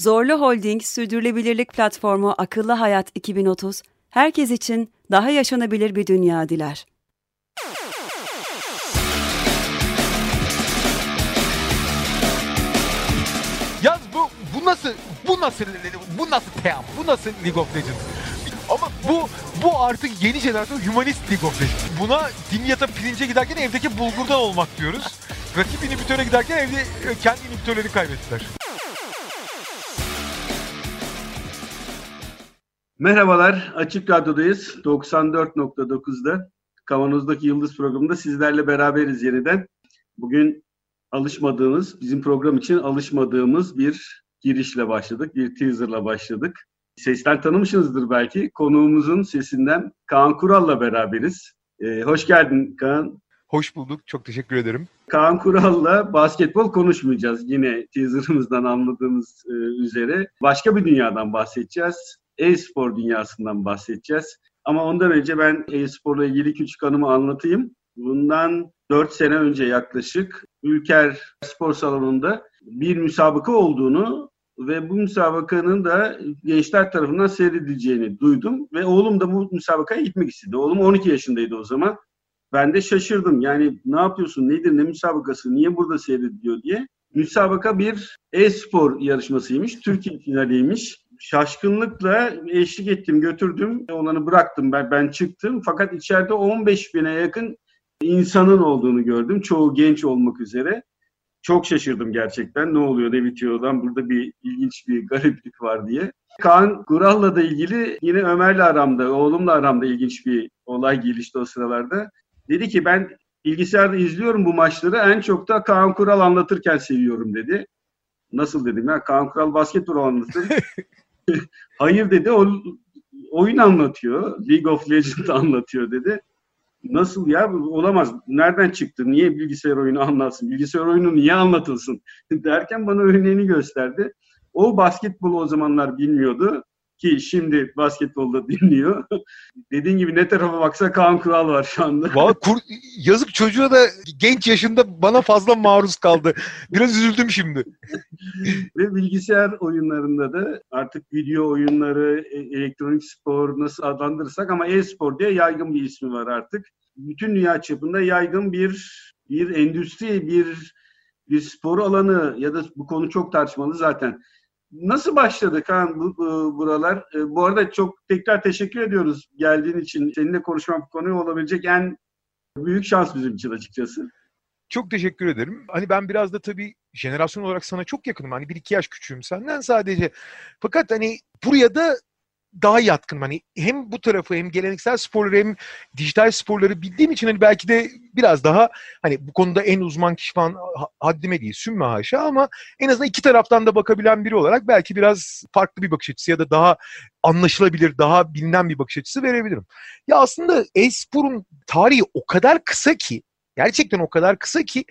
Zorlu Holding Sürdürülebilirlik Platformu Akıllı Hayat 2030, herkes için daha yaşanabilir bir dünya diler. Yalnız bu bu nasıl bu nasıl bu nasıl team bu nasıl League of Legends? Ama bu bu artık yeni jenerasyon humanist League of Legends. Buna dimyata pirince giderken evdeki bulgurdan olmak diyoruz. Rakip inhibitöre giderken evde e, kendi inhibitörleri kaybettiler. Merhabalar, Açık Radyo'dayız. 94.9'da Kavanoz'daki Yıldız programında sizlerle beraberiz yeniden. Bugün alışmadığımız, bizim program için alışmadığımız bir girişle başladık, bir teaserla başladık. Sesten tanımışsınızdır belki. Konuğumuzun sesinden Kaan Kural'la beraberiz. Ee, hoş geldin Kaan. Hoş bulduk. Çok teşekkür ederim. Kaan Kural'la basketbol konuşmayacağız. Yine teaserımızdan anladığımız e, üzere. Başka bir dünyadan bahsedeceğiz. E-spor dünyasından bahsedeceğiz. Ama ondan önce ben e-sporla ilgili küçük anımı anlatayım. Bundan 4 sene önce yaklaşık Ülker Spor Salonu'nda bir müsabaka olduğunu ve bu müsabakanın da gençler tarafından seyredileceğini duydum ve oğlum da bu müsabakaya gitmek istedi. Oğlum 12 yaşındaydı o zaman. Ben de şaşırdım. Yani ne yapıyorsun, nedir, ne müsabakası, niye burada seyrediliyor diye. Müsabaka bir e-spor yarışmasıymış. Türkiye finaliymiş. Şaşkınlıkla eşlik ettim, götürdüm. Olanı bıraktım, ben, ben çıktım. Fakat içeride 15 bine yakın insanın olduğunu gördüm. Çoğu genç olmak üzere. Çok şaşırdım gerçekten. Ne oluyor, ne bitiyor lan? Burada bir ilginç bir gariplik var diye. Kaan Kural'la da ilgili yine Ömer'le aramda, oğlumla aramda ilginç bir olay gelişti o sıralarda. Dedi ki ben bilgisayarda izliyorum bu maçları. En çok da Kaan Kural anlatırken seviyorum dedi. Nasıl dedim ya? Kaan Kural basketbol anlatır. Hayır dedi. O oyun anlatıyor. League of Legends anlatıyor dedi. Nasıl ya? Olamaz. Nereden çıktı? Niye bilgisayar oyunu anlatsın? Bilgisayar oyunu niye anlatılsın? Derken bana örneğini gösterdi. O basketbolu o zamanlar bilmiyordu ki şimdi basketbolda dinliyor. Dediğin gibi ne tarafa baksa Kaan Kural var şu anda. Vallahi kur, yazık çocuğa da genç yaşında bana fazla maruz kaldı. Biraz üzüldüm şimdi. Ve bilgisayar oyunlarında da artık video oyunları, e, elektronik spor nasıl adlandırırsak ama e-spor diye yaygın bir ismi var artık. Bütün dünya çapında yaygın bir bir endüstri, bir bir spor alanı ya da bu konu çok tartışmalı zaten. Nasıl başladı Kaan bu, bu, buralar? E, bu arada çok tekrar teşekkür ediyoruz geldiğin için. Seninle konuşmak konuyu olabilecek en büyük şans bizim için açıkçası. Çok teşekkür ederim. Hani ben biraz da tabii jenerasyon olarak sana çok yakınım. Hani bir iki yaş küçüğüm senden sadece. Fakat hani buraya da daha yatkınım. Hani hem bu tarafı hem geleneksel sporları hem dijital sporları bildiğim için hani belki de biraz daha hani bu konuda en uzman kişi falan haddime değil sümme haşa ama en azından iki taraftan da bakabilen biri olarak belki biraz farklı bir bakış açısı ya da daha anlaşılabilir, daha bilinen bir bakış açısı verebilirim. Ya aslında e-sporun tarihi o kadar kısa ki gerçekten o kadar kısa ki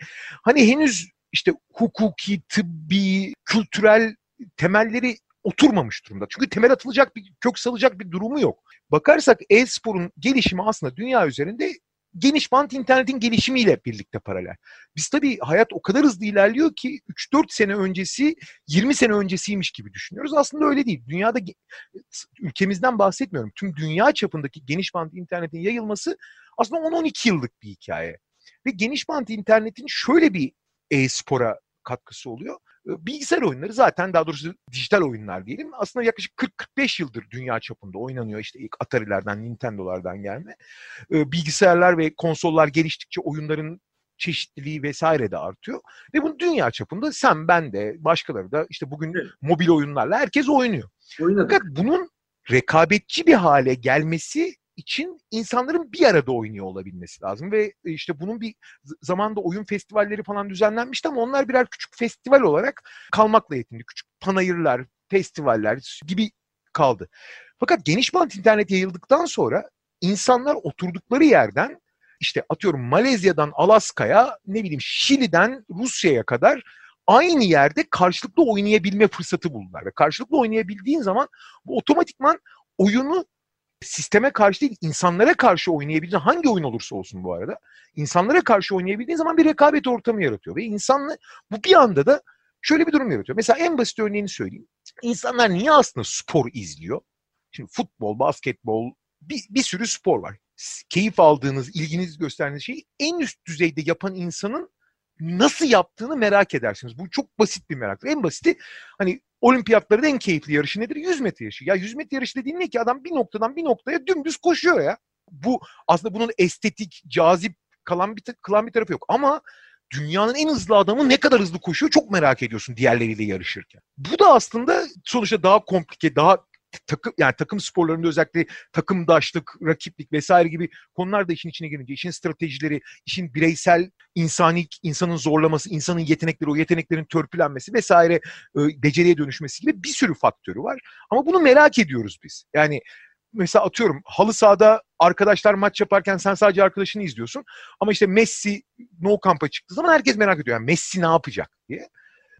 hani henüz işte hukuki, tıbbi, kültürel temelleri oturmamış durumda. Çünkü temel atılacak bir, kök salacak bir durumu yok. Bakarsak e-sporun gelişimi aslında dünya üzerinde geniş bant internetin gelişimiyle birlikte paralel. Biz tabii hayat o kadar hızlı ilerliyor ki 3-4 sene öncesi 20 sene öncesiymiş gibi düşünüyoruz. Aslında öyle değil. Dünyada ülkemizden bahsetmiyorum. Tüm dünya çapındaki geniş bant internetin yayılması aslında 10-12 yıllık bir hikaye. Ve geniş bant internetin şöyle bir e-spora katkısı oluyor. Bilgisayar oyunları zaten daha doğrusu dijital oyunlar diyelim. Aslında yaklaşık 40-45 yıldır dünya çapında oynanıyor. İşte ilk Atari'lerden, Nintendo'lardan gelme. Bilgisayarlar ve konsollar geliştikçe oyunların çeşitliliği vesaire de artıyor. Ve bunu dünya çapında sen, ben de, başkaları da işte bugün evet. mobil oyunlarla herkes oynuyor. Oynadık. Fakat bunun rekabetçi bir hale gelmesi için insanların bir arada oynuyor olabilmesi lazım ve e, işte bunun bir zamanda oyun festivalleri falan düzenlenmişti ama onlar birer küçük festival olarak kalmakla yetindi. Küçük panayırlar, festivaller gibi kaldı. Fakat geniş bant internet yayıldıktan sonra insanlar oturdukları yerden işte atıyorum Malezya'dan Alaska'ya ne bileyim Şili'den Rusya'ya kadar aynı yerde karşılıklı oynayabilme fırsatı buldular. Ve karşılıklı oynayabildiğin zaman bu otomatikman oyunu sisteme karşı değil insanlara karşı oynayabildiğin hangi oyun olursa olsun bu arada insanlara karşı oynayabildiğin zaman bir rekabet ortamı yaratıyor. Ve insanla bu bir anda da şöyle bir durum yaratıyor. Mesela en basit örneğini söyleyeyim. İnsanlar niye aslında spor izliyor? Şimdi futbol, basketbol, bir, bir sürü spor var. Keyif aldığınız, ilginiz gösterdiğiniz şeyi en üst düzeyde yapan insanın nasıl yaptığını merak edersiniz. Bu çok basit bir meraktır. En basiti hani olimpiyatların en keyifli yarışı nedir? 100 metre yarışı. Ya 100 metre yarışı dediğin ne ki? Adam bir noktadan bir noktaya dümdüz koşuyor ya. Bu aslında bunun estetik, cazip kalan bir, kılan bir tarafı yok. Ama dünyanın en hızlı adamı ne kadar hızlı koşuyor çok merak ediyorsun diğerleriyle yarışırken. Bu da aslında sonuçta daha komplike, daha takım yani takım sporlarında özellikle takımdaşlık, rakiplik vesaire gibi konular da işin içine girince işin stratejileri, işin bireysel insani insanın zorlaması, insanın yetenekleri, o yeteneklerin törpülenmesi vesaire e, beceriye dönüşmesi gibi bir sürü faktörü var. Ama bunu merak ediyoruz biz. Yani mesela atıyorum halı sahada arkadaşlar maç yaparken sen sadece arkadaşını izliyorsun. Ama işte Messi no kamp'a çıktığı zaman herkes merak ediyor. Yani Messi ne yapacak diye.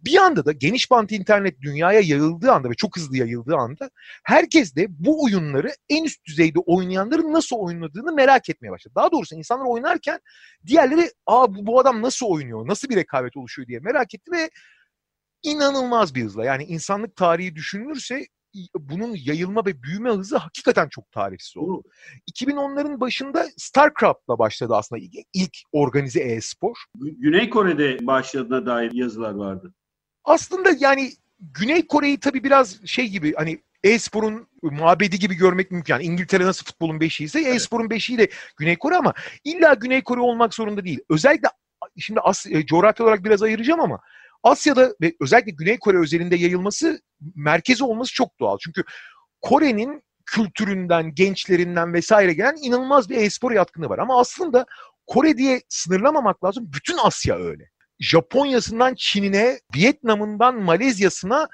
Bir anda da geniş bant internet dünyaya yayıldığı anda ve çok hızlı yayıldığı anda herkes de bu oyunları en üst düzeyde oynayanların nasıl oynadığını merak etmeye başladı. Daha doğrusu insanlar oynarken diğerleri aa bu, bu adam nasıl oynuyor, nasıl bir rekabet oluşuyor diye merak etti ve inanılmaz bir hızla yani insanlık tarihi düşünülürse bunun yayılma ve büyüme hızı hakikaten çok tarihsiz oldu. 2010'ların başında StarCraft'la başladı aslında ilk organize e-spor. Güney Kore'de başladığına dair yazılar vardı. Aslında yani Güney Kore'yi tabii biraz şey gibi hani e-sporun mabedi gibi görmek mümkün. Yani İngiltere nasıl futbolun beşiği ise evet. e-sporun beşiği de Güney Kore ama illa Güney Kore olmak zorunda değil. Özellikle şimdi as, e, coğrafya olarak biraz ayıracağım ama Asya'da ve özellikle Güney Kore özelinde yayılması merkezi olması çok doğal. Çünkü Kore'nin kültüründen, gençlerinden vesaire gelen inanılmaz bir e-spor yatkınlığı var. Ama aslında Kore diye sınırlamamak lazım. Bütün Asya öyle. Japonya'sından Çin'ine, Vietnam'ından Malezya'sına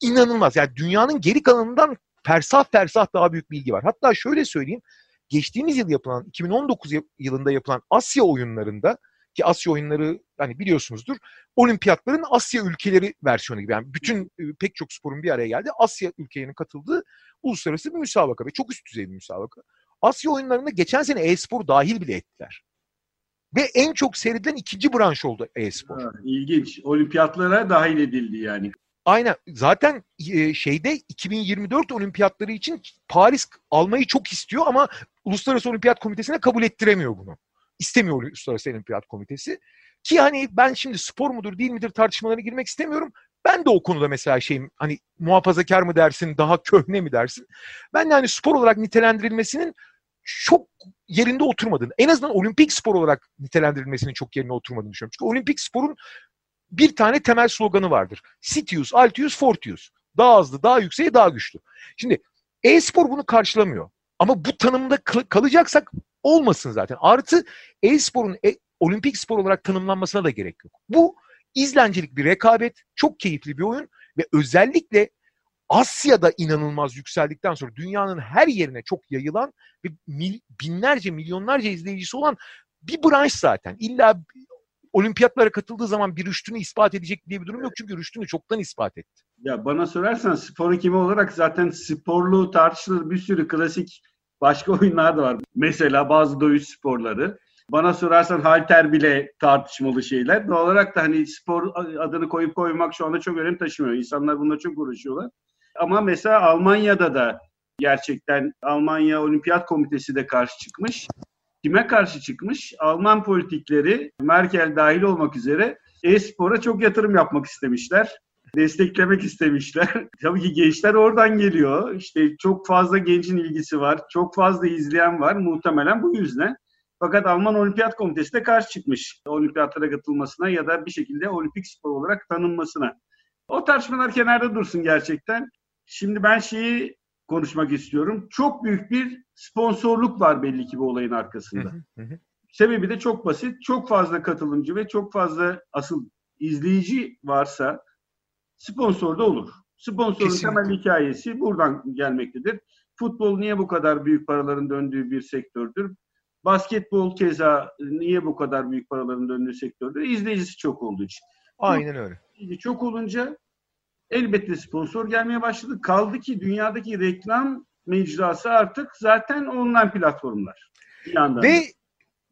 inanılmaz. Yani dünyanın geri kalanından fersah fersah daha büyük bilgi var. Hatta şöyle söyleyeyim. Geçtiğimiz yıl yapılan, 2019 yılında yapılan Asya oyunlarında ki Asya oyunları hani biliyorsunuzdur olimpiyatların Asya ülkeleri versiyonu gibi. Yani bütün pek çok sporun bir araya geldi. Asya ülkelerinin katıldığı uluslararası bir müsabaka ve çok üst düzey bir müsabaka. Asya oyunlarında geçen sene e-spor dahil bile ettiler. Ve en çok seyredilen ikinci branş oldu e-spor. Ha, ilginç. Olimpiyatlara dahil edildi yani. Aynen. Zaten e, şeyde 2024 olimpiyatları için Paris almayı çok istiyor ama Uluslararası Olimpiyat Komitesi'ne kabul ettiremiyor bunu. İstemiyor Uluslararası Olimpiyat Komitesi. Ki hani ben şimdi spor mudur değil midir tartışmalarına girmek istemiyorum. Ben de o konuda mesela şeyim hani muhafazakar mı dersin, daha köhne mi dersin? Ben de hani spor olarak nitelendirilmesinin çok yerinde oturmadığını, en azından olimpik spor olarak nitelendirilmesinin çok yerine oturmadığını düşünüyorum. Çünkü olimpik sporun bir tane temel sloganı vardır. Sitius, Altius, Fortius. Daha hızlı, daha yüksek, daha güçlü. Şimdi e-spor bunu karşılamıyor. Ama bu tanımda kalacaksak olmasın zaten. Artı e-sporun e, olimpik spor olarak tanımlanmasına da gerek yok. Bu izlencilik bir rekabet, çok keyifli bir oyun ve özellikle Asya'da inanılmaz yükseldikten sonra dünyanın her yerine çok yayılan ve mil, binlerce, milyonlarca izleyicisi olan bir branş zaten. İlla olimpiyatlara katıldığı zaman bir rüştünü ispat edecek diye bir durum yok. Çünkü rüştünü çoktan ispat etti. Ya bana sorarsan spor hekimi olarak zaten sporlu tartışılır bir sürü klasik başka oyunlar da var. Mesela bazı dövüş sporları. Bana sorarsan halter bile tartışmalı şeyler. Doğal olarak da hani spor adını koyup koymak şu anda çok önem taşımıyor. İnsanlar bununla çok uğraşıyorlar. Ama mesela Almanya'da da gerçekten Almanya Olimpiyat Komitesi de karşı çıkmış. Kime karşı çıkmış? Alman politikleri Merkel dahil olmak üzere e-spora çok yatırım yapmak istemişler. Desteklemek istemişler. Tabii ki gençler oradan geliyor. İşte çok fazla gencin ilgisi var. Çok fazla izleyen var. Muhtemelen bu yüzden. Fakat Alman Olimpiyat Komitesi de karşı çıkmış olimpiyatlara katılmasına ya da bir şekilde olimpik spor olarak tanınmasına. O tartışmalar kenarda dursun gerçekten. Şimdi ben şeyi konuşmak istiyorum. Çok büyük bir sponsorluk var belli ki bu olayın arkasında. Sebebi de çok basit. Çok fazla katılımcı ve çok fazla asıl izleyici varsa sponsor da olur. Sponsorun Kesinlikle. temel hikayesi buradan gelmektedir. Futbol niye bu kadar büyük paraların döndüğü bir sektördür? Basketbol keza niye bu kadar büyük paraların döndüğü sektördür? İzleyicisi çok olduğu için. Aynen öyle. Çok olunca elbette sponsor gelmeye başladı. Kaldı ki dünyadaki reklam mecrası artık zaten online platformlar. Bir yandan. Ve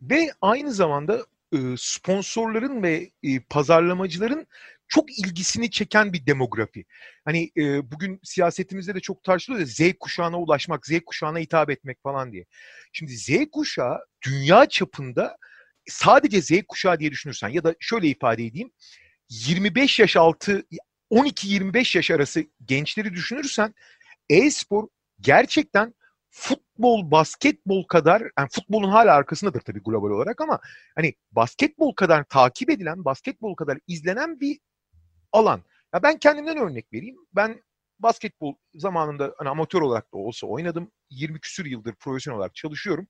ve aynı zamanda e, sponsorların ve e, pazarlamacıların çok ilgisini çeken bir demografi. Hani e, bugün siyasetimizde de çok tartışılıyor ya Z kuşağına ulaşmak, Z kuşağına hitap etmek falan diye. Şimdi Z kuşağı dünya çapında sadece Z kuşağı diye düşünürsen ya da şöyle ifade edeyim 25 yaş altı 12-25 yaş arası gençleri düşünürsen e-spor gerçekten futbol, basketbol kadar, yani futbolun hala arkasındadır tabii global olarak ama hani basketbol kadar takip edilen, basketbol kadar izlenen bir alan. Ya ben kendimden örnek vereyim. Ben basketbol zamanında hani amatör olarak da olsa oynadım. 20 küsür yıldır profesyonel olarak çalışıyorum.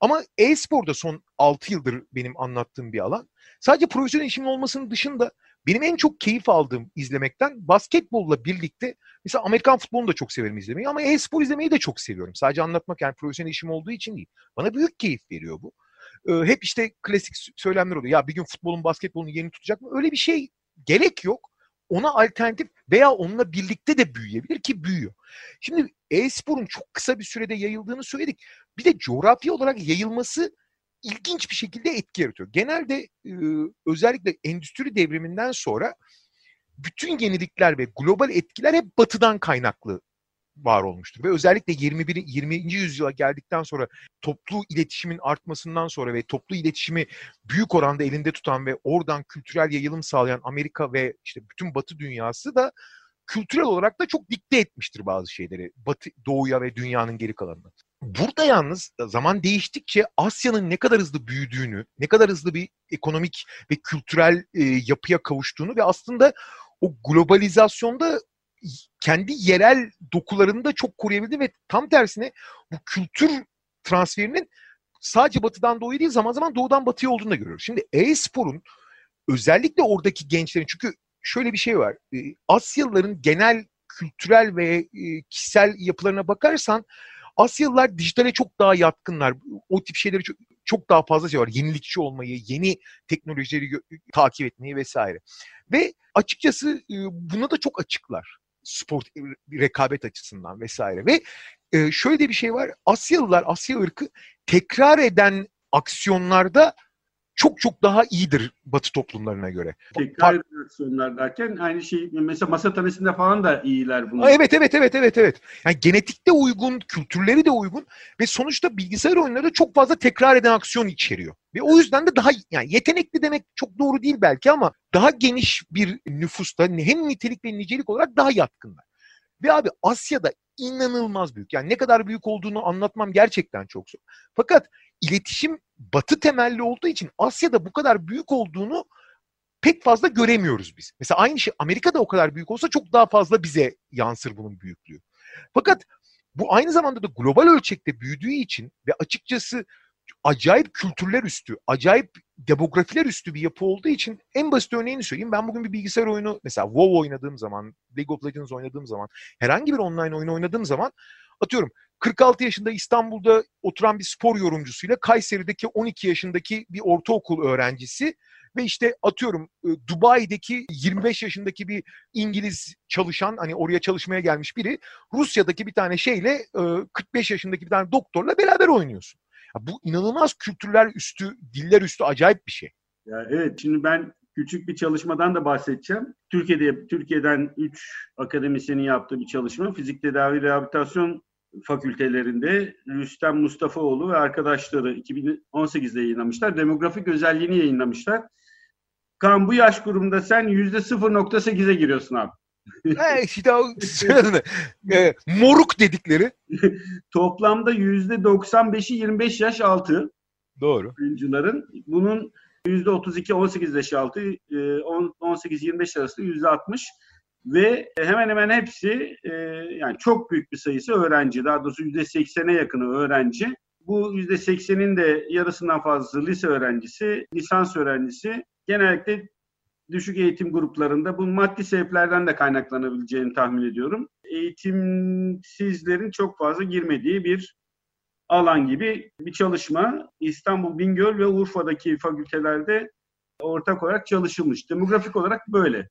Ama e-sporda son 6 yıldır benim anlattığım bir alan. Sadece profesyonel işimin olmasının dışında benim en çok keyif aldığım izlemekten basketbolla birlikte mesela Amerikan futbolunu da çok severim izlemeyi ama e-spor izlemeyi de çok seviyorum. Sadece anlatmak yani profesyonel işim olduğu için değil. Bana büyük keyif veriyor bu. Ee, hep işte klasik söylemler oluyor. Ya bir gün futbolun basketbolun yerini tutacak mı? Öyle bir şey gerek yok. Ona alternatif veya onunla birlikte de büyüyebilir ki büyüyor. Şimdi e-sporun çok kısa bir sürede yayıldığını söyledik. Bir de coğrafi olarak yayılması ilginç bir şekilde etki yaratıyor. Genelde özellikle endüstri devriminden sonra bütün yenilikler ve global etkiler hep batıdan kaynaklı var olmuştur. Ve özellikle 21. 20. yüzyıla geldikten sonra toplu iletişimin artmasından sonra ve toplu iletişimi büyük oranda elinde tutan ve oradan kültürel yayılım sağlayan Amerika ve işte bütün batı dünyası da kültürel olarak da çok dikte etmiştir bazı şeyleri. Batı, doğuya ve dünyanın geri kalanına. Burada yalnız zaman değiştikçe Asya'nın ne kadar hızlı büyüdüğünü, ne kadar hızlı bir ekonomik ve kültürel e, yapıya kavuştuğunu ve aslında o globalizasyonda kendi yerel dokularını da çok koruyabildi ve tam tersine bu kültür transferinin sadece batıdan doğuya değil zaman zaman doğudan batıya olduğunu da görüyoruz. Şimdi e-sporun özellikle oradaki gençlerin çünkü şöyle bir şey var. E, Asyalıların genel kültürel ve e, kişisel yapılarına bakarsan Asyalılar dijitale çok daha yatkınlar. O tip şeyleri çok, çok daha fazla var. Yenilikçi olmayı, yeni teknolojileri takip etmeyi vesaire. Ve açıkçası buna da çok açıklar. Spor rekabet açısından vesaire. Ve şöyle de bir şey var. Asyalılar, Asya ırkı tekrar eden aksiyonlarda çok çok daha iyidir Batı toplumlarına göre. Tekrar reaksiyonlar derken aynı şey mesela masa tenisinde falan da iyiler bunlar. Evet evet evet evet evet. Yani genetikte uygun, kültürleri de uygun ve sonuçta bilgisayar oyunları çok fazla tekrar eden aksiyon içeriyor. Ve o yüzden de daha yani yetenekli demek çok doğru değil belki ama daha geniş bir nüfusta hem nitelik ve nicelik olarak daha yatkınlar. Ve abi Asya'da inanılmaz büyük. Yani ne kadar büyük olduğunu anlatmam gerçekten çok zor. Fakat iletişim batı temelli olduğu için Asya'da bu kadar büyük olduğunu pek fazla göremiyoruz biz. Mesela aynı şey Amerika'da o kadar büyük olsa çok daha fazla bize yansır bunun büyüklüğü. Fakat bu aynı zamanda da global ölçekte büyüdüğü için ve açıkçası acayip kültürler üstü, acayip demografiler üstü bir yapı olduğu için en basit örneğini söyleyeyim. Ben bugün bir bilgisayar oyunu mesela WoW oynadığım zaman, League of Legends oynadığım zaman, herhangi bir online oyunu oynadığım zaman atıyorum 46 yaşında İstanbul'da oturan bir spor yorumcusuyla Kayseri'deki 12 yaşındaki bir ortaokul öğrencisi ve işte atıyorum Dubai'deki 25 yaşındaki bir İngiliz çalışan hani oraya çalışmaya gelmiş biri Rusya'daki bir tane şeyle 45 yaşındaki bir tane doktorla beraber oynuyorsun. Bu inanılmaz kültürler üstü, diller üstü acayip bir şey. Ya evet şimdi ben küçük bir çalışmadan da bahsedeceğim. Türkiye'de Türkiye'den 3 akademisyenin yaptığı bir çalışma. Fizik tedavi rehabilitasyon fakültelerinde Rüstem Mustafaoğlu ve arkadaşları 2018'de yayınlamışlar. Demografik özelliğini yayınlamışlar. Kan bu yaş grubunda sen %0.8'e giriyorsun abi. He işte o e, moruk dedikleri. Toplamda %95'i 25 yaş altı. Doğru. Oyuncuların. Bunun %32 18 yaş altı, 18-25 arası %60 ve hemen hemen hepsi e, yani çok büyük bir sayısı öğrenci. Daha doğrusu %80'e yakını öğrenci. Bu %80'in de yarısından fazlası lise öğrencisi, lisans öğrencisi. Genellikle düşük eğitim gruplarında bu maddi sebeplerden de kaynaklanabileceğini tahmin ediyorum. Eğitimsizlerin çok fazla girmediği bir alan gibi bir çalışma İstanbul, Bingöl ve Urfa'daki fakültelerde ortak olarak çalışılmış. Demografik olarak böyle.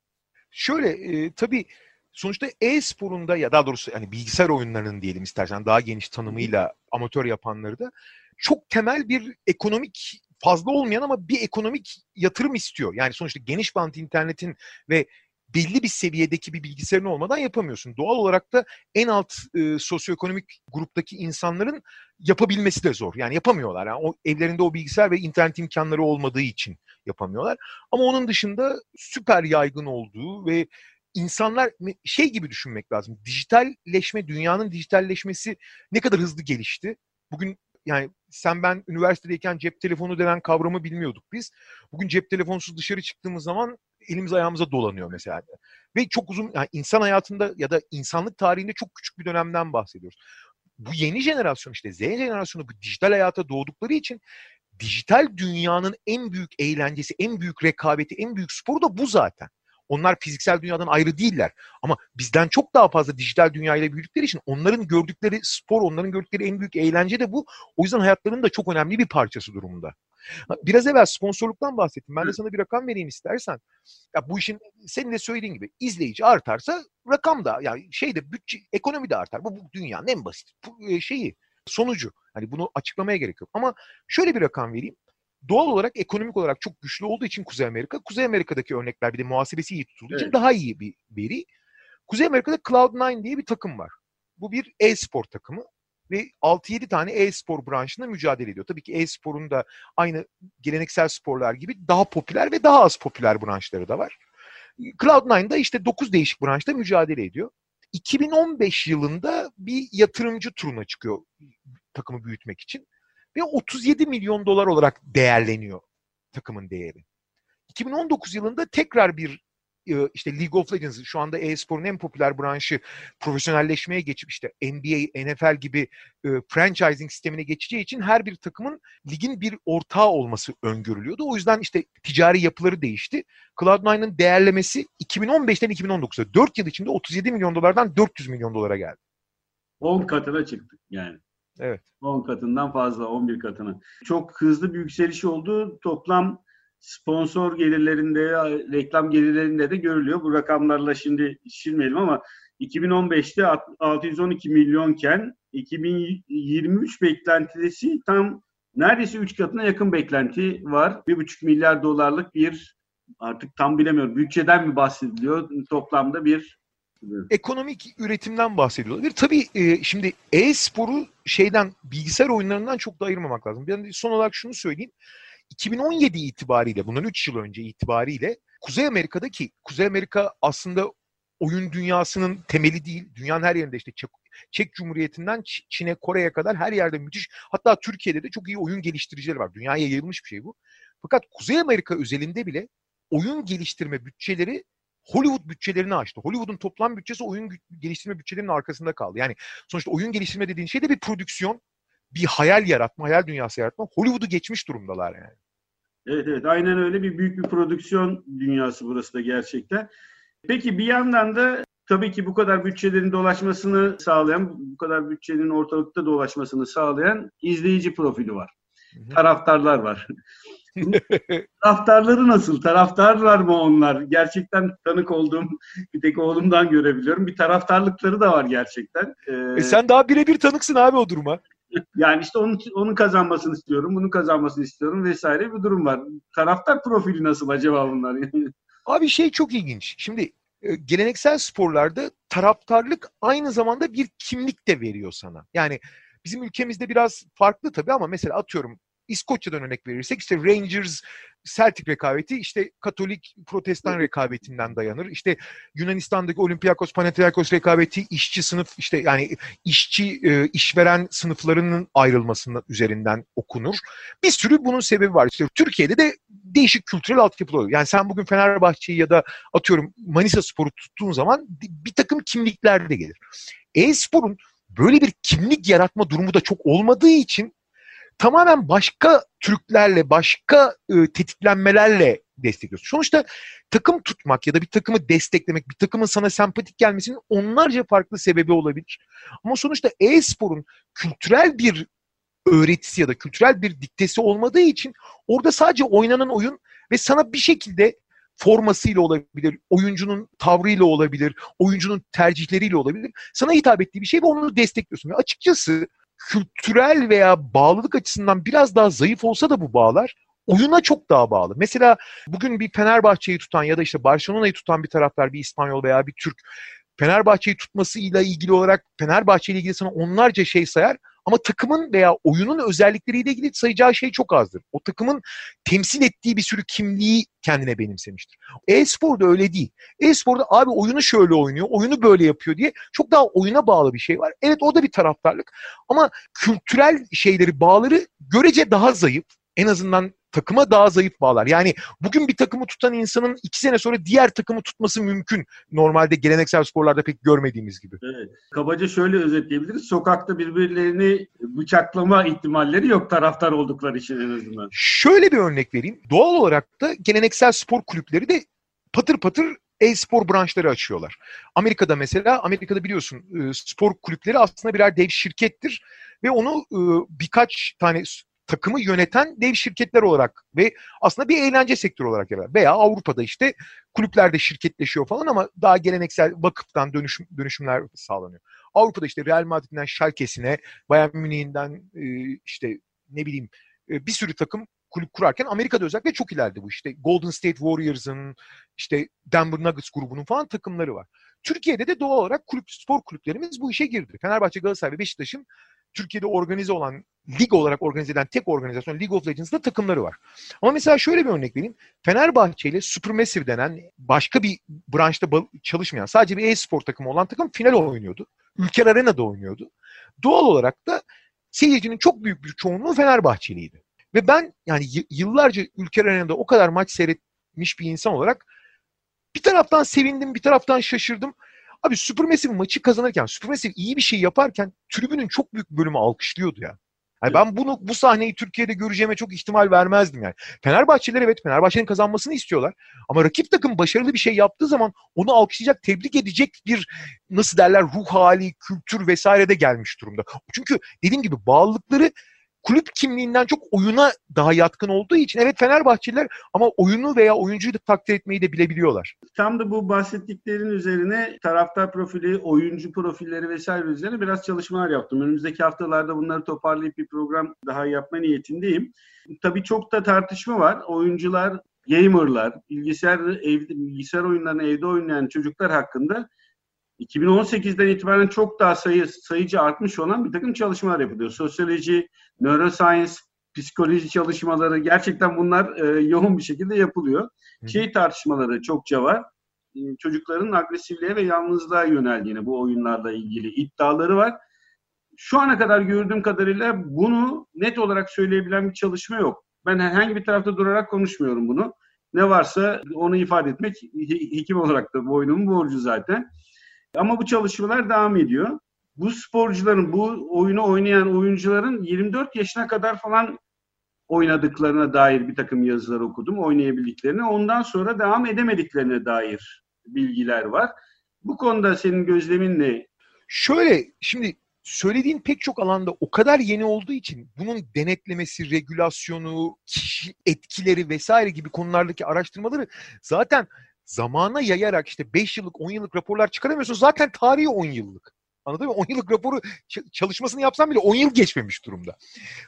Şöyle e, tabii sonuçta e-sporunda ya daha doğrusu hani bilgisayar oyunlarının diyelim istersen daha geniş tanımıyla amatör yapanları da çok temel bir ekonomik fazla olmayan ama bir ekonomik yatırım istiyor. Yani sonuçta geniş bant internetin ve belli bir seviyedeki bir bilgisayarın olmadan yapamıyorsun. Doğal olarak da en alt e, sosyoekonomik gruptaki insanların yapabilmesi de zor. Yani yapamıyorlar. Yani o evlerinde o bilgisayar ve internet imkanları olmadığı için yapamıyorlar. Ama onun dışında süper yaygın olduğu ve insanlar şey gibi düşünmek lazım. Dijitalleşme, dünyanın dijitalleşmesi ne kadar hızlı gelişti. Bugün yani sen ben üniversitedeyken cep telefonu denen kavramı bilmiyorduk biz. Bugün cep telefonsuz dışarı çıktığımız zaman elimiz ayağımıza dolanıyor mesela. Ve çok uzun yani insan hayatında ya da insanlık tarihinde çok küçük bir dönemden bahsediyoruz. Bu yeni jenerasyon işte Z jenerasyonu bu dijital hayata doğdukları için dijital dünyanın en büyük eğlencesi, en büyük rekabeti, en büyük sporu da bu zaten. Onlar fiziksel dünyadan ayrı değiller. Ama bizden çok daha fazla dijital dünyayla büyüdükleri için onların gördükleri spor, onların gördükleri en büyük eğlence de bu. O yüzden hayatlarının da çok önemli bir parçası durumunda. Biraz evvel sponsorluktan bahsettim. Ben de sana bir rakam vereyim istersen. Ya bu işin senin de söylediğin gibi izleyici artarsa rakam da yani şeyde bütçe ekonomi de artar. Bu, bu dünyanın en basit e, şeyi sonucu. Hani bunu açıklamaya gerek yok. Ama şöyle bir rakam vereyim doğal olarak ekonomik olarak çok güçlü olduğu için Kuzey Amerika, Kuzey Amerika'daki örnekler bir de muhasebesi iyi tutulduğu evet. için daha iyi bir veri. Kuzey Amerika'da Cloud9 diye bir takım var. Bu bir e-spor takımı ve 6-7 tane e-spor branşında mücadele ediyor. Tabii ki e-sporun da aynı geleneksel sporlar gibi daha popüler ve daha az popüler branşları da var. Cloud9'da işte 9 değişik branşta mücadele ediyor. 2015 yılında bir yatırımcı turuna çıkıyor takımı büyütmek için ve 37 milyon dolar olarak değerleniyor takımın değeri. 2019 yılında tekrar bir e, işte League of Legends şu anda e-sporun en popüler branşı profesyonelleşmeye geçip işte NBA, NFL gibi e, franchising sistemine geçeceği için her bir takımın ligin bir ortağı olması öngörülüyordu. O yüzden işte ticari yapıları değişti. Cloud9'ın değerlemesi 2015'ten 2019'a 4 yıl içinde 37 milyon dolardan 400 milyon dolara geldi. 10 katına çıktık yani. Evet. 10 katından fazla, 11 katına. Çok hızlı bir yükseliş oldu. Toplam sponsor gelirlerinde, reklam gelirlerinde de görülüyor. Bu rakamlarla şimdi şişirmeyelim ama 2015'te 612 milyonken 2023 beklentisi tam neredeyse 3 katına yakın beklenti var. 1,5 milyar dolarlık bir artık tam bilemiyorum bütçeden mi bahsediliyor toplamda bir ekonomik üretimden bahsediyorlar. Tabii e, şimdi e-sporu şeyden bilgisayar oyunlarından çok da ayırmamak lazım. Ben son olarak şunu söyleyeyim. 2017 itibariyle, bundan 3 yıl önce itibariyle Kuzey Amerika'daki, Kuzey Amerika aslında oyun dünyasının temeli değil. Dünyanın her yerinde işte Çek, Çek Cumhuriyeti'nden Çin'e, Kore'ye kadar her yerde müthiş. Hatta Türkiye'de de çok iyi oyun geliştiricileri var. Dünyaya yayılmış bir şey bu. Fakat Kuzey Amerika özelinde bile oyun geliştirme bütçeleri Hollywood bütçelerini açtı. Hollywood'un toplam bütçesi oyun geliştirme bütçelerinin arkasında kaldı. Yani sonuçta oyun geliştirme dediğin şey de bir prodüksiyon, bir hayal yaratma, hayal dünyası yaratma. Hollywood'u geçmiş durumdalar yani. Evet evet aynen öyle bir büyük bir prodüksiyon dünyası burası da gerçekten. Peki bir yandan da tabii ki bu kadar bütçelerin dolaşmasını sağlayan, bu kadar bütçenin ortalıkta dolaşmasını sağlayan izleyici profili var. Hı hı. Taraftarlar var. Taraftarları nasıl? Taraftarlar mı onlar? Gerçekten tanık olduğum bir tek oğlumdan görebiliyorum. Bir taraftarlıkları da var gerçekten. Ee, e sen daha birebir tanıksın abi o duruma. Yani işte onun, onun kazanmasını istiyorum, bunu kazanmasını istiyorum vesaire bir durum var. Taraftar profili nasıl acaba bunlar? abi şey çok ilginç. Şimdi e, geleneksel sporlarda taraftarlık aynı zamanda bir kimlik de veriyor sana. Yani bizim ülkemizde biraz farklı tabii ama mesela atıyorum İskoçya'dan örnek verirsek işte Rangers Celtic rekabeti işte Katolik Protestan rekabetinden dayanır. İşte Yunanistan'daki Olympiakos Panathinaikos rekabeti işçi sınıf işte yani işçi e, işveren sınıflarının ayrılmasının üzerinden okunur. Bir sürü bunun sebebi var. İşte Türkiye'de de değişik kültürel altyapılar oluyor. Yani sen bugün Fenerbahçe'yi ya da atıyorum Manisa Spor'u tuttuğun zaman bir takım kimlikler de gelir. E-sporun böyle bir kimlik yaratma durumu da çok olmadığı için tamamen başka Türklerle, başka e, tetiklenmelerle destekliyorsun. Sonuçta takım tutmak ya da bir takımı desteklemek, bir takımın sana sempatik gelmesinin onlarca farklı sebebi olabilir. Ama sonuçta e-sporun kültürel bir öğretisi ya da kültürel bir diktesi olmadığı için orada sadece oynanan oyun ve sana bir şekilde formasıyla olabilir, oyuncunun tavrıyla olabilir, oyuncunun tercihleriyle olabilir. Sana hitap ettiği bir şey ve onu destekliyorsun. Ve açıkçası kültürel veya bağlılık açısından biraz daha zayıf olsa da bu bağlar oyuna çok daha bağlı. Mesela bugün bir Fenerbahçe'yi tutan ya da işte Barcelona'yı tutan bir taraftar, bir İspanyol veya bir Türk Fenerbahçe'yi tutmasıyla ilgili olarak Fenerbahçe ile ilgili sana onlarca şey sayar ama takımın veya oyunun özellikleriyle ilgili sayacağı şey çok azdır. O takımın temsil ettiği bir sürü kimliği kendine benimsemiştir. E-sporda öyle değil. E-sporda abi oyunu şöyle oynuyor, oyunu böyle yapıyor diye çok daha oyuna bağlı bir şey var. Evet o da bir taraftarlık ama kültürel şeyleri, bağları görece daha zayıf. En azından takıma daha zayıf bağlar. Yani bugün bir takımı tutan insanın iki sene sonra diğer takımı tutması mümkün. Normalde geleneksel sporlarda pek görmediğimiz gibi. Evet. Kabaca şöyle özetleyebiliriz. Sokakta birbirlerini bıçaklama ihtimalleri yok taraftar oldukları için en azından. Şöyle bir örnek vereyim. Doğal olarak da geleneksel spor kulüpleri de patır patır e-spor branşları açıyorlar. Amerika'da mesela, Amerika'da biliyorsun e, spor kulüpleri aslında birer dev şirkettir ve onu e, birkaç tane takımı yöneten dev şirketler olarak ve aslında bir eğlence sektörü olarak yarar. Veya Avrupa'da işte kulüplerde şirketleşiyor falan ama daha geleneksel vakıftan dönüşüm, dönüşümler sağlanıyor. Avrupa'da işte Real Madrid'den Schalke'sine, Bayern Münih'inden e, işte ne bileyim e, bir sürü takım kulüp kurarken Amerika'da özellikle çok ileride bu. İşte Golden State Warriors'ın, işte Denver Nuggets grubunun falan takımları var. Türkiye'de de doğal olarak kulüp, spor kulüplerimiz bu işe girdi. Fenerbahçe, Galatasaray ve Beşiktaş'ın Türkiye'de organize olan, lig olarak organize edilen tek organizasyon League of Legends'da takımları var. Ama mesela şöyle bir örnek vereyim. Fenerbahçe ile Supermassive denen başka bir branşta çalışmayan, sadece bir e-spor takımı olan takım final oynuyordu. Ülker Arena'da oynuyordu. Doğal olarak da seyircinin çok büyük bir çoğunluğu Fenerbahçeliydi. Ve ben yani yıllarca Ülker Arena'da o kadar maç seyretmiş bir insan olarak bir taraftan sevindim, bir taraftan şaşırdım. Abi Supermassive maçı kazanırken, Supermassive iyi bir şey yaparken tribünün çok büyük bölümü alkışlıyordu ya. Yani ben bunu bu sahneyi Türkiye'de göreceğime çok ihtimal vermezdim yani. Fenerbahçeliler evet Fenerbahçe'nin kazanmasını istiyorlar. Ama rakip takım başarılı bir şey yaptığı zaman onu alkışlayacak, tebrik edecek bir nasıl derler ruh hali, kültür vesaire de gelmiş durumda. Çünkü dediğim gibi bağlılıkları kulüp kimliğinden çok oyuna daha yatkın olduğu için evet Fenerbahçeliler ama oyunu veya oyuncuyu da takdir etmeyi de bilebiliyorlar. Tam da bu bahsettiklerin üzerine taraftar profili, oyuncu profilleri vesaire üzerine biraz çalışmalar yaptım. Önümüzdeki haftalarda bunları toparlayıp bir program daha yapma niyetindeyim. Tabii çok da tartışma var. Oyuncular, gamerlar, bilgisayar evde, bilgisayar oyunlarını evde oynayan çocuklar hakkında 2018'den itibaren çok daha sayı, sayıcı artmış olan bir takım çalışmalar yapılıyor. Sosyoloji, neuroscience, psikoloji çalışmaları gerçekten bunlar e, yoğun bir şekilde yapılıyor. Hı. Şey tartışmaları çokça var. E, çocukların agresifliğe ve yalnızlığa yöneldiğini bu oyunlarla ilgili iddiaları var. Şu ana kadar gördüğüm kadarıyla bunu net olarak söyleyebilen bir çalışma yok. Ben herhangi bir tarafta durarak konuşmuyorum bunu. Ne varsa onu ifade etmek hekim olarak da boynumun borcu zaten. Ama bu çalışmalar devam ediyor. Bu sporcuların, bu oyunu oynayan oyuncuların 24 yaşına kadar falan oynadıklarına dair bir takım yazılar okudum, oynayabildiklerini. Ondan sonra devam edemediklerine dair bilgiler var. Bu konuda senin gözlemin ne? Şöyle, şimdi söylediğin pek çok alanda o kadar yeni olduğu için bunun denetlemesi, regülasyonu, kişi etkileri vesaire gibi konulardaki araştırmaları zaten zamana yayarak işte 5 yıllık 10 yıllık raporlar çıkaramıyorsun. Zaten tarihi 10 yıllık. Anladın mı? 10 yıllık raporu çalışmasını yapsan bile 10 yıl geçmemiş durumda.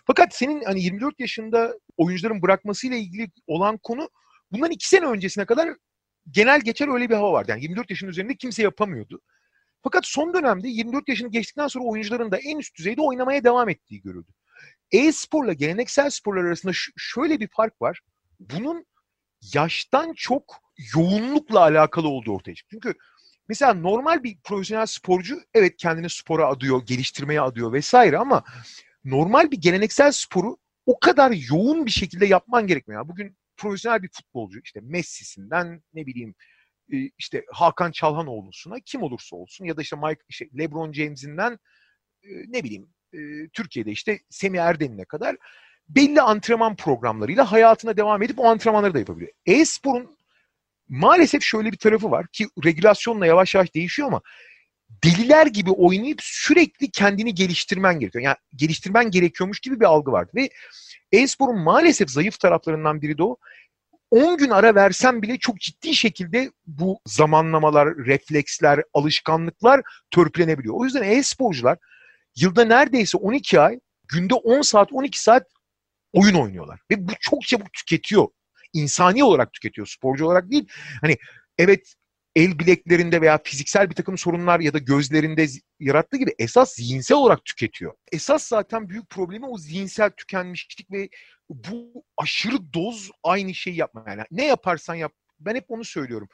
Fakat senin hani 24 yaşında oyuncuların bırakmasıyla ilgili olan konu bundan 2 sene öncesine kadar genel geçer öyle bir hava vardı. Yani 24 yaşın üzerinde kimse yapamıyordu. Fakat son dönemde 24 yaşını geçtikten sonra oyuncuların da en üst düzeyde oynamaya devam ettiği görüldü. E-sporla geleneksel sporlar arasında şöyle bir fark var. Bunun yaştan çok yoğunlukla alakalı olduğu ortaya çıktı. Çünkü mesela normal bir profesyonel sporcu evet kendini spora adıyor, geliştirmeye adıyor vesaire ama normal bir geleneksel sporu o kadar yoğun bir şekilde yapman gerekmiyor. Bugün profesyonel bir futbolcu işte Messi'sinden ne bileyim e, işte Hakan Çalhanoğlu'suna kim olursa olsun ya da işte Mike işte LeBron James'inden e, ne bileyim e, Türkiye'de işte Semih Erden'ine kadar belli antrenman programlarıyla hayatına devam edip o antrenmanları da yapabiliyor. E-sporun maalesef şöyle bir tarafı var ki regülasyonla yavaş yavaş değişiyor ama deliler gibi oynayıp sürekli kendini geliştirmen gerekiyor. Yani geliştirmen gerekiyormuş gibi bir algı vardı ve e-sporun maalesef zayıf taraflarından biri de o. 10 gün ara versem bile çok ciddi şekilde bu zamanlamalar, refleksler, alışkanlıklar törpülenebiliyor. O yüzden e-sporcular yılda neredeyse 12 ay, günde 10 saat, 12 saat oyun oynuyorlar. Ve bu çok çabuk tüketiyor. İnsani olarak tüketiyor, sporcu olarak değil. Hani evet el bileklerinde veya fiziksel bir takım sorunlar ya da gözlerinde yarattığı gibi esas zihinsel olarak tüketiyor. Esas zaten büyük problemi o zihinsel tükenmişlik ve bu aşırı doz aynı şeyi yapma. Yani ne yaparsan yap. Ben hep onu söylüyorum.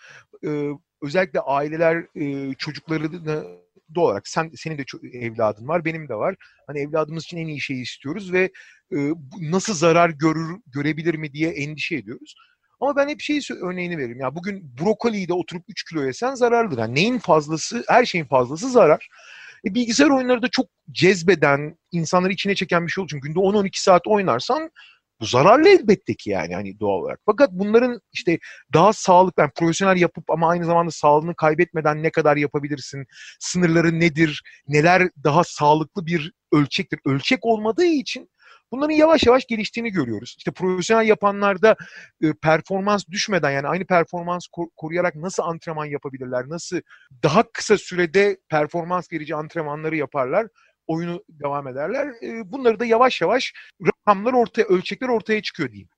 Ee, özellikle aileler e, çocuklarını doğal olarak sen senin de evladın var, benim de var. Hani evladımız için en iyi şeyi istiyoruz ve e, nasıl zarar görür görebilir mi diye endişe ediyoruz. Ama ben hep şey örneğini veririm. Ya bugün brokoliyi de oturup 3 kilo yesen zararlıdır. Yani neyin fazlası, her şeyin fazlası zarar. E, bilgisayar oyunları da çok cezbeden, insanları içine çeken bir şey olduğu için günde 10-12 saat oynarsan bu zararlı elbette ki yani hani doğal olarak. Fakat bunların işte daha sağlıklı, yani profesyonel yapıp ama aynı zamanda sağlığını kaybetmeden ne kadar yapabilirsin? Sınırları nedir? Neler daha sağlıklı bir ölçektir? Ölçek olmadığı için Bunların yavaş yavaş geliştiğini görüyoruz. İşte profesyonel yapanlarda e, performans düşmeden yani aynı performans kor- koruyarak nasıl antrenman yapabilirler? Nasıl daha kısa sürede performans verici antrenmanları yaparlar? Oyunu devam ederler. E, bunları da yavaş yavaş rakamlar ortaya, ölçekler ortaya çıkıyor diyeyim.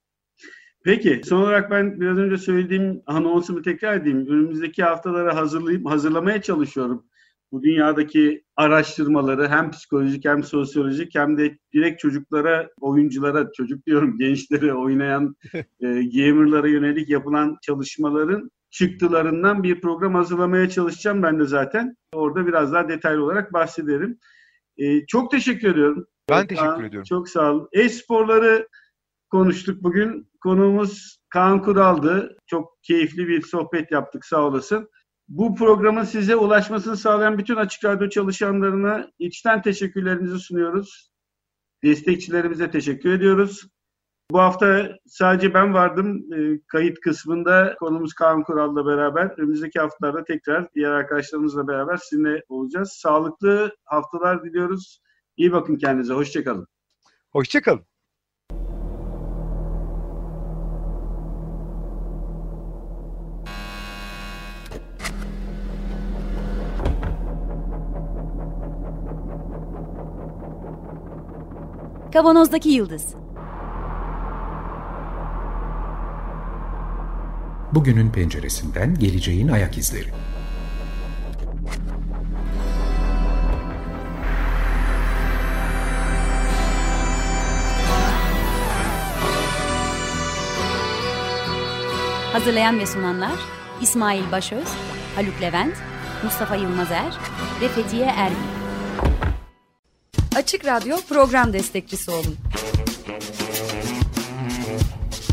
Peki son olarak ben biraz önce söylediğim anonsumu tekrar edeyim. Önümüzdeki haftalara hazırlayıp hazırlamaya çalışıyorum bu dünyadaki araştırmaları hem psikolojik hem sosyolojik hem de direkt çocuklara, oyunculara, çocuk diyorum gençlere oynayan e, gamerlara yönelik yapılan çalışmaların çıktılarından bir program hazırlamaya çalışacağım ben de zaten. Orada biraz daha detaylı olarak bahsederim. E, çok teşekkür ediyorum. Ben teşekkür Kaan, ediyorum. Çok sağ olun. E-sporları konuştuk bugün. Konuğumuz Kaan Kural'dı. Çok keyifli bir sohbet yaptık sağ olasın. Bu programın size ulaşmasını sağlayan bütün Açık Radyo çalışanlarına içten teşekkürlerimizi sunuyoruz. Destekçilerimize teşekkür ediyoruz. Bu hafta sadece ben vardım e, kayıt kısmında. Konumuz Kaan Kural'la beraber. Önümüzdeki haftalarda tekrar diğer arkadaşlarımızla beraber sizinle olacağız. Sağlıklı haftalar diliyoruz. İyi bakın kendinize. Hoşçakalın. Hoşçakalın. Kavanozdaki Yıldız Bugünün penceresinden geleceğin ayak izleri. Hazırlayan ve sunanlar İsmail Başöz, Haluk Levent, Mustafa Yılmazer ve Fethiye Erbil. Açık Radyo program destekçisi olun.